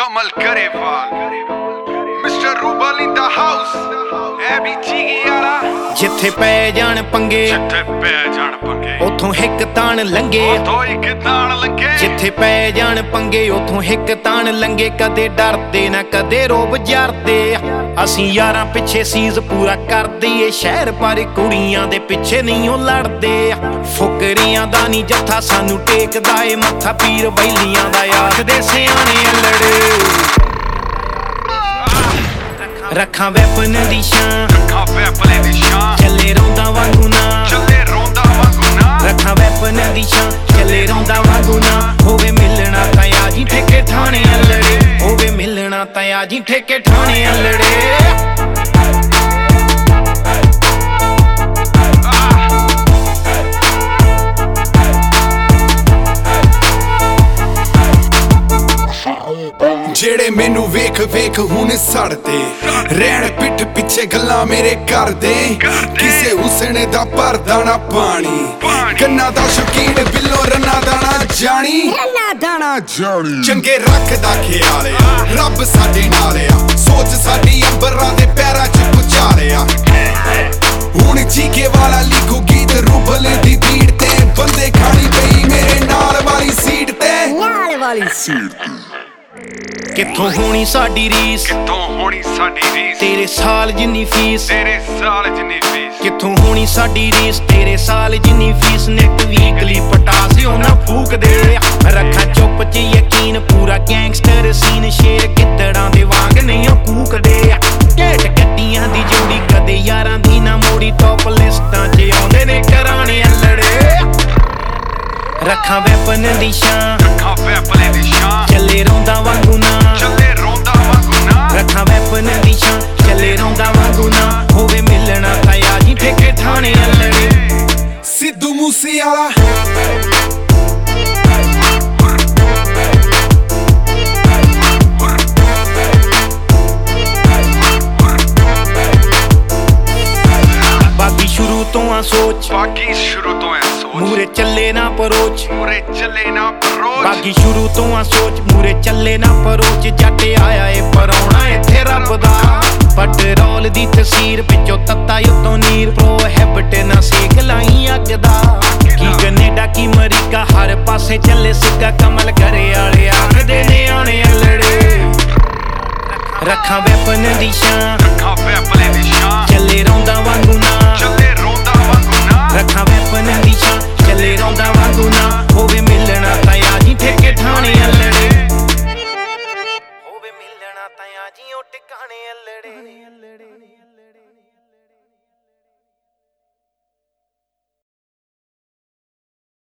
Kamal Karewal mister Rubal in the house ਐ ਵੀ ਚੀਗੀ ਵਾਲਾ। ਜਿੱਥੇ ਪੈ ਜਾਣ ਪੰਗੇ ਜਿੱਥੇ ਪੈ ਜਾਣ ਪੰਗੇ। ਉਥੋਂ ਹਿੱਕ ਤਾਣ ਲੰਗੇ ਉਥੋਂ ਇੱਕ ਤਾਣ ਲੰਗੇ ਜਿੱਥੇ ਪੈ ਜਾਣ ਪੰਗੇ ਉਥੋਂ ਹਿੱਕ ਤਾਣ ਲੰਗੇ ਕਦੇ ਡਰਦੇ ਨਾ ਕਦੇ ਰੋਬ ਜਰਦੇ। ਅਸੀਂ ਯਾਰਾਂ ਪਿੱਛੇ ਸੀਜ਼ ਪੂਰਾ ਕਰਦੇ ਏ ਸ਼ਹਿਰ ਪਰ ਕੁੜੀਆਂ ਦੇ ਪਿੱਛੇ ਨਹੀਂ ਉਹ ਲੜਦੇ। ਫੁਕਰੀਆਂ ਦਾ ਨਹੀਂ ਜੱਥਾ ਸਾਨੂੰ ਟੇਕਦਾ ਏ ਮੱਥਾ। ਪੀਰ ਬੈਲੀਆਂ ਦਾ ਆਖਦੇ ਸਿਆਣੇ ਅਲੜੇ। ਰੱਖਾਂ ਵੈਪਨ ਦੀ ਸ਼ਾਂ ਅੱਖਾਂ ਵੈਪਲੇ ਦੀ ਸ਼ਾਨ ਚੱਲੇ ਰੋਂਦਾ ਵਾਂਗੂ ਨਾ। ਹੋਵੇ ਤਾਂ ਆ ਜੀ ਠੇਕੇ ਠਾਣੇ ਅਲੜੇ ਜਿਹੜੇ ਮੈਨੂੰ ਵੇਖ ਵੇਖ ਹੁਣ ਸੜਦੇ। ਰਹਿਣ ਪਿੱਠ ਪਿੱਛੇ ਗੱਲਾਂ ਮੇਰੇ ਕਰਦੇ। ਕਿਸੇ ਹੁਸਨ ਦਾ ਭਰਦਾ ਨਾ ਪਾਣੀ। ਕੰਨਾਂ ਦਾ ਸ਼ੌਕੀਨ ਬਿੱਲੋ ਰੰਨਾ ਦਾਣਾ ਜਾਣੀ। ਜਾਣੀ। ਚੰਗੇ ਰੱਖਦਾ ਖਿਆਲ ਆ। ਰੱਬ ਸਾਡੇ ਨਾਲ ਆ। ਸੋਚ ਸਾਡੀ ਅੰਬਰਾਂ ਦੇ ਪੈਰਾਂ 'ਚ ਪੁਚਾ ਲਿਆ ਹੁਣ ਚੀਕੇ ਵਾਲਾ ਲਿਖੋ ਗੀਤ ਰੂਬਲ ਦੀ ਬੀੜ ਤੇ। ਬੰਦੇ ਖਾਣੀ ਪਈ ਮੇਰੇ ਨਾਲ ਵਾਲੀ ਸੀਟ ਤੇ। ਨਾਲ ਵਾਲੀ ਕਿੱਥੋਂ ਹੋਣੀ ਸਾਡੀ ਰੀਸ? ਕਿਤੋਂ ਹੋਣੀ ਸਾਡੀ ਰੀਸ? ਤੇਰੇ ਸਾਲ ਜਿੰਨੀ ਫੀਸ। ਤੇਰੇ ਸਾਲ ਜਿੰਨੀ ਫੀਸ? ਕਿੱਥੋਂ ਹੋਣੀ ਸਾਡੀ ਰੀਸ? ਤੇਰੇ ਸਾਲ ਜਿੰਨੀ ਫੀਸ? ਨੈਟ ਵੀਕਲੀ ਪਟਾਸ ਉਹਨਾਂ ਰੱਖਾਂ ਚੁੱਪ ਚ ਯਕੀਨ ਪੂਰਾ ਗੈਂਗਸਟਰ ਸੀਨ ਸ਼ੇਰ ਗਿੱਦੜਾਂ ਦੇ ਵਾਂਗ ਨਹੀਂ ਉਹ ਕੂਕਦੇ ਘੇਟ ਗੱਡੀਆਂ ਦੀ ਜੋੜੀ ਕਦੇ ਯਾਰਾਂ ਦੀ ਨਾ ਮੋੜੀ ਟੌਪ ਲਿਸਟਾਂ 'ਚ ਆਉਂਦੇ ਨੇ ਘਰਾਣੇ ਅਲੜੇ। ਰੱਖਾਂ ਵੈਪਨ ਦੀ ਸ਼ਾਂ ਅੱਖਾਂ ਵੈਪਲੇ ਦੀ ਸ਼ਾਨ ਚੱਲੇ ਰੋਂਦਾ ਵਾਂਗੂ ਨਾ। ਚੱਲੇ ਰੋਂਦਾ ਵਾਂਗੂ ਨਾ। ਰੱਖਾਂ ਵੈਪਨ ਦੀ ਸ਼ਾਂ ਚੱਲੇ ਰੋਂਦਾ ਵਾਂਗੂ ਨਾ। ਹੋਵੇ ਮਿਲਣਾ ਤਾਂ ਆ ਜੀ ਠੇਕੇ ਠਾਣੇ ਅਲੜੇ। ਸਿੱਧੂ ਮੂਸੇ ਵਾਲਾ ਆ ਸੋਚ। ਬਾਕੀ ਸ਼ੁਰੂ ਤੋਂ ਐ ਸੋਚ। ਮੂਰੇ ਚੱਲੇ ਨਾ ਪਰੋਚ। ਮੂਰੇ ਚੱਲੇ ਨਾ ਪਰੋਚ। ਬਾਕੀ ਸ਼ੁਰੂ ਤੋਂ ਆ ਸੋਚ। ਮੂਰੇ ਚੱਲੇ ਨਾ ਪਰੋਚ। ਜੱਟ ਆਇਆ ਏ ਪਰੌਣਾ ਇੱਥੇ ਰੱਬ ਦਾ। ਪੈਟਰੋਲ ਦੀ ਤਸਵੀਰ ਵਿੱਚੋਂ ਤੱਤਾ ਉਤੋਂ ਨੀਰ। ਪ੍ਰੋਹਿਬਿਟ ਨਾ ਸੇਕ ਲਾਈ ਅੱਗ ਦਾ। ਕੀ ਕੈਨੇਡਾ ਕੀ ਅਮਰੀਕਾ ਹਰ ਪਾਸੇ ਚੱਲੇ ਸਿੱਕਾ ਕਮਲ ਕਰੇ ਵਾਲੇ ਆਖਦੇ ਨੇ ਆਣੇ ਅਲੜੇ ਰੱਖਾਂ ਵੈਪਨ ਦੀ ਸ਼ਾਂ ਅੱਖਾਂ ਵੈਪਲੇ ਦੀ ਸ਼ਾਨ ਚੱਲੇ ਰੋਂਦਾ ਵਾਂਗੂ ਨਾ। ਹੋਵੇ ਜੀ ਉਹ ਟਿਕਾਣੇ ਅਲੜੇ।